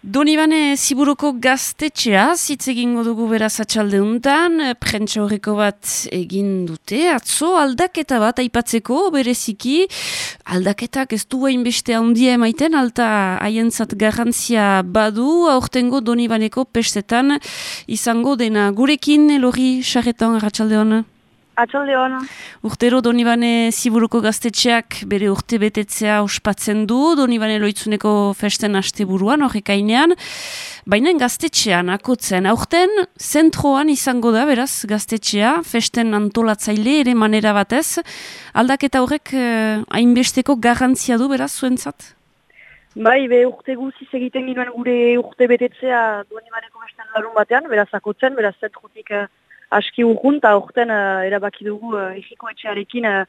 Donibane Ziburuko gaztetxea, zitz egingo dugu beraz atxalde untan, prentsa horreko bat egin dute, atzo aldaketa bat aipatzeko, bereziki, aldaketak ez du beste handia emaiten, alta haientzat garrantzia badu, aurtengo Donibaneko pestetan izango dena. Gurekin, Elori, xarretan, atxalde hona? Atxalde hona. Urtero Donibane Ziburuko gaztetxeak bere urte betetzea ospatzen du, Donibane loitzuneko festen aste buruan, horrekainean, baina gaztetxean, akotzen, aurten zentroan izango da, beraz, gaztetxea, festen antolatzaile ere manera batez, aldaketa horrek eh, hainbesteko garrantzia du, beraz, zuentzat? Bai, be urte guziz egiten ginoen gure urte betetzea Donibaneko festen larun batean, beraz, akotzen, beraz, zentrotik... Eh, aski urgun, eta uh, erabaki dugu uh, egiko etxearekin uh,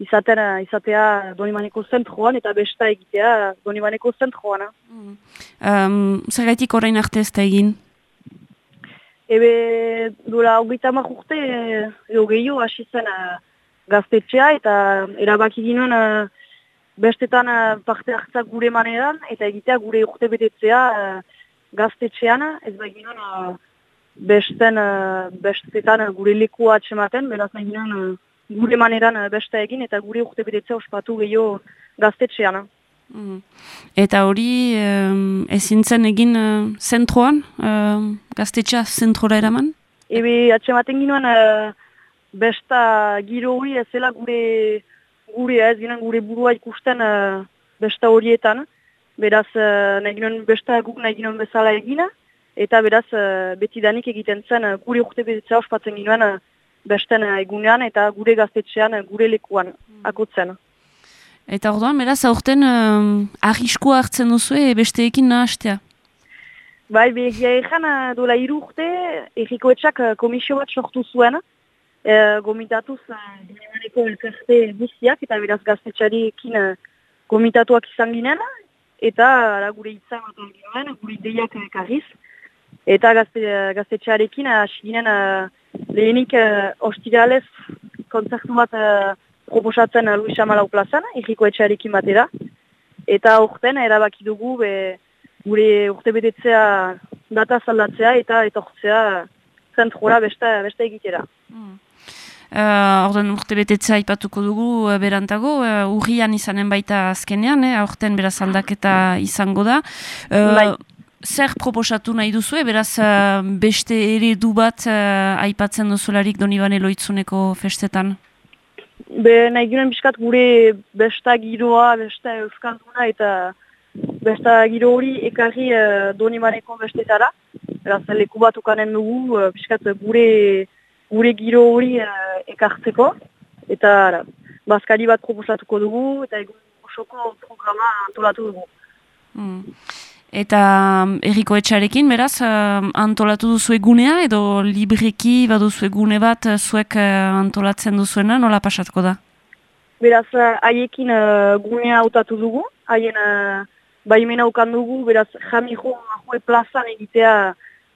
izaten, uh, izatea Donimaneko zentroan eta besta egitea Donimaneko zentroan. Mm. Um, zer gaitik orain arte ez da egin? Ebe, dola, hogeita urte, edo gehiago, hasi zen uh, gaztetxea, eta erabaki ginen uh, bestetan uh, parte hartzak gure maneran, eta egitea gure urte betetzea uh, gaztetxean, ez da ginen uh, besten, uh, bestetan uh, gure lekua atxematen, beraz nahi uh, gure maneran uh, beste egin eta gure urte bedetzea ospatu gehiago gaztetxean. Mm. Eta hori um, ezintzen egin uh, zentroan, uh, gaztetxea zentrora eraman? Ebe atxematen ginoen uh, besta giro hori ezela gure, gure ez ginen gure burua ikusten uh, besta horietan. Beraz, uh, nahi ginen besta guk nahi ginen bezala egina eta beraz uh, beti danik egiten zen uh, gure urte bezitzea ospatzen ginoen uh, besten egunean eta gure gaztetxean gure lekuan mm. akotzen. Eta orduan, beraz, aurten uh, arriskoa hartzen duzu e, besteekin nahastea? Bai, begia egan dola iru urte, errikoetxak uh, komisio bat sortu zuen, uh, gomitatuz uh, elkarte buziak eta beraz gaztetxariekin uh, gomitatuak izan ginen, eta ara, gure itzan bat gure ideiak ekarriz. Eta gazte, gaztetxearekin hasi ginen uh, lehenik uh, ostiralez konzertu bat proposatzen uh, Luisa Malau plazan, erriko etxearekin batera. Eta urten erabaki dugu be, gure urte betetzea data zaldatzea eta etortzea zentrora beste, beste egitera. Mm. Uh, orden urte betetzea ipatuko dugu uh, berantago, uh, urrian izanen baita azkenean, eh, aurten beraz aldaketa izango da. Uh, zer proposatu nahi duzu, beraz uh, beste eredu bat uh, aipatzen duzularik donibane loitzuneko festetan? Be, nahi ginen biskat gure besta giroa, besta euskalduna eta besta giro hori ekarri uh, donibaneko bestetara. Beraz, leku bat ukanen dugu, uh, biskat gure, gure giro hori uh, ekartzeko. Eta bazkari bat proposatuko dugu eta egun osoko programa antolatu dugu. Hmm. Eta um, erriko etxarekin, beraz, uh, antolatu duzu egunea edo libreki baduzu egune bat uh, zuek uh, antolatzen duzuena, nola pasatuko da? Beraz, haiekin uh, gunea autatu dugu, haien uh, baimena ukan dugu, beraz, jamijo ahue plazan egitea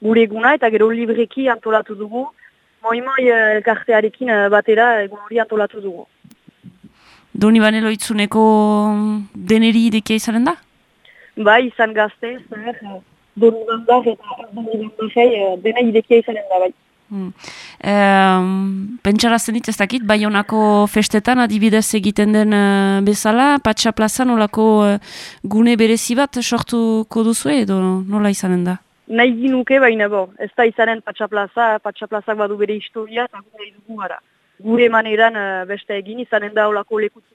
gure eguna eta gero libreki antolatu dugu, moi-moi uh, elkartearekin uh, batera egun hori antolatu dugu. Doni banelo itzuneko deneri idekia izanen da? Bai, izan gazte, zer, doni bandar eta doni bandar dena idekia izanen da, bai. Hmm. Um, Pentsarazten dit ez dakit, bai honako festetan adibidez egiten den uh, bezala, patxa plazan olako uh, gune berezi bat sortuko duzu edo nola izanen da? Nahi ginuke baina bo, ez da izanen patxa plaza, patxa plazak badu bere historia eta gure dugu gara. Gure maneran uh, beste egin izanen da olako lekutzen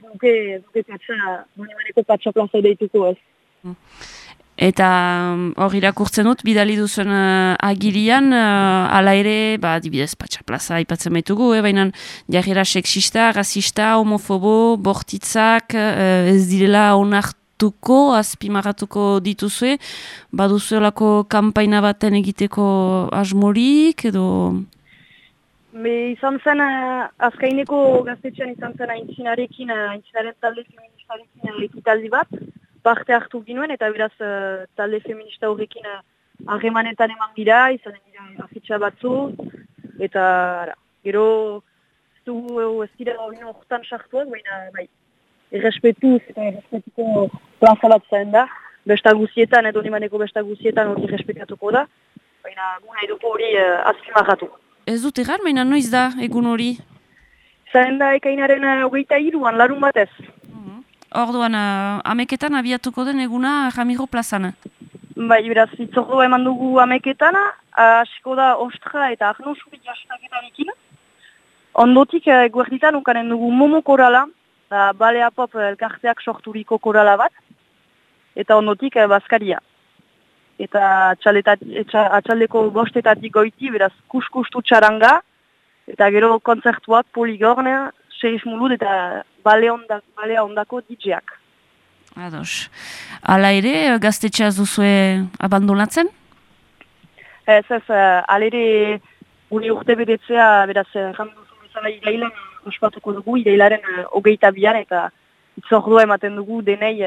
duke, duke patxa, bonimaneko patxa plaza deituko ez. Eta um, hor irakurtzen dut, bidali duzen uh, agirian, uh, ala ere, ba, dibidez patxa plaza ipatzen baitugu, eh, baina jarrera seksista, rasista, homofobo, bortitzak, uh, ez direla onartuko, azpimarratuko dituzue, baduzuelako kampaina baten egiteko asmorik, edo... Me izan zen, uh, azkaineko gaztetxean izan zen aintzinarekin, uh, aintzinaren talde feministarekin uh, ekitaldi bat, parte hartu ginuen, eta beraz uh, talde feminista horrekin harremanetan uh, eman gira, izan dira afitxa batzu, eta ara, gero zu uh, ez dira hori horretan sartuak, baina bai, errespetu eta errespetuko plaza bat zain da, besta guzietan, edo nimaneko besta guzietan hori respetatuko da, baina guna eduko hori uh, azkimarratu. Ez dut egar, baina noiz da egun hori? Zaren da ekainaren uh, hogeita iruan, larun batez. Mhm. Orduan, uh, ameketan abiatuko den eguna Ramiro plazana? Bai, beraz, itzordo eman dugu ameketan, hasiko da ostra eta arno suri jastaketarekin. Ondotik, uh, guerditan ukanen dugu momo korala, da balea pop elkarteak sorturiko korala bat, eta ondotik uh, eta atxaldeko bostetatik goiti, beraz kuskustu txaranga, eta gero kontzertuak poligornea, seiz mulud eta balea ondako DJak. Ados. Ala ere, gaztetxea zuzue abandonatzen? Ez, ez, ala ere, gure urte bedetzea, beraz, janduzu bezala irailan, ospatuko dugu, irailaren hogeita bian, eta itzordua ematen dugu denei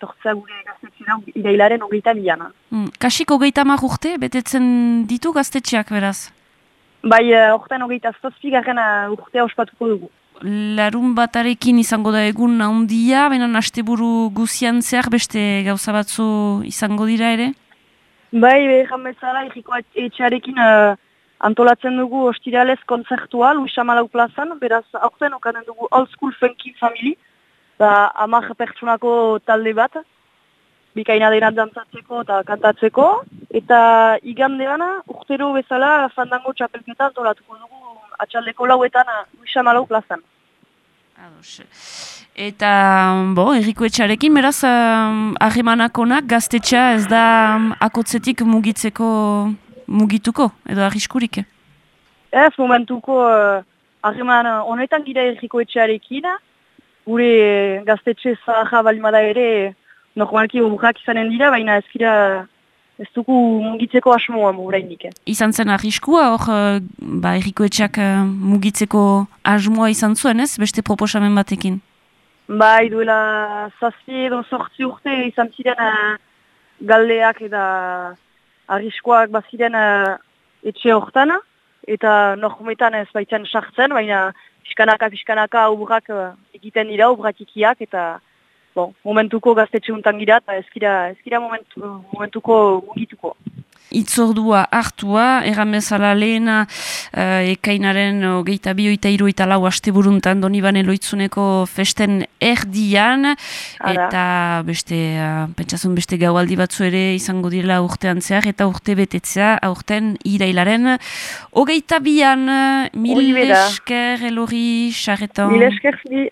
tortza gure gaztetxera irailaren hogeita bilana. Mm, kasik hogeita mar urte, betetzen ditu gaztetxeak beraz? Bai, uh, orten hogeita zazpi garen uh, urtea ospatuko dugu. Larun batarekin izango da egun naundia, benen asteburu guzian zehar beste gauza batzu izango dira ere? Bai, behan bezala, irriko etxearekin uh, antolatzen dugu ostiralez konzertua, Luisa Malau plazan, beraz, aurten okanen dugu Old School Funky Family, ba, amak pertsunako talde bat, bikaina dena dantzatzeko eta kantatzeko, eta igandeana urtero bezala fandango txapelketan tolatuko dugu atxaldeko lauetan Luisa Malau plazan. Eta, bo, erriko etxarekin, beraz, ahemanakonak gaztetxa ez da akotzetik mugitzeko mugituko, edo arriskurik? Ez, momentuko aheman honetan gira erriko etxarekin, gure gaztetxe zaharra balimada ere normalki oburak izanen dira, baina ezkira ez dugu mugitzeko asmoa mugurainik. Eh? Izan zen arriskua, hor, eh, ba, errikoetxak eh, mugitzeko asmoa izan zuen, ez? Beste proposamen batekin? Bai, duela zazpi edo sortzi urte izan ziren uh, galdeak eta arriskoak baziren uh, etxe hortana, eta normetan ez baitzen sartzen, baina fiskanaka, fiskanaka aurrak uh, egiten dira, aurrak ikiak, eta bon, momentuko gaztetxe untan gira, eta ezkira, ezkira momentu, momentuko mugituko itzordua hartua, erran bezala lehena uh, ekainaren geita bi oita iru eta lau aste buruntan doni bane loitzuneko festen erdian, eta beste, uh, pentsazun beste gaualdi batzu ere izango direla urtean zehar, eta urte betetzea aurten irailaren hogeita bian, mil esker, elori, xarretan. Mil esker,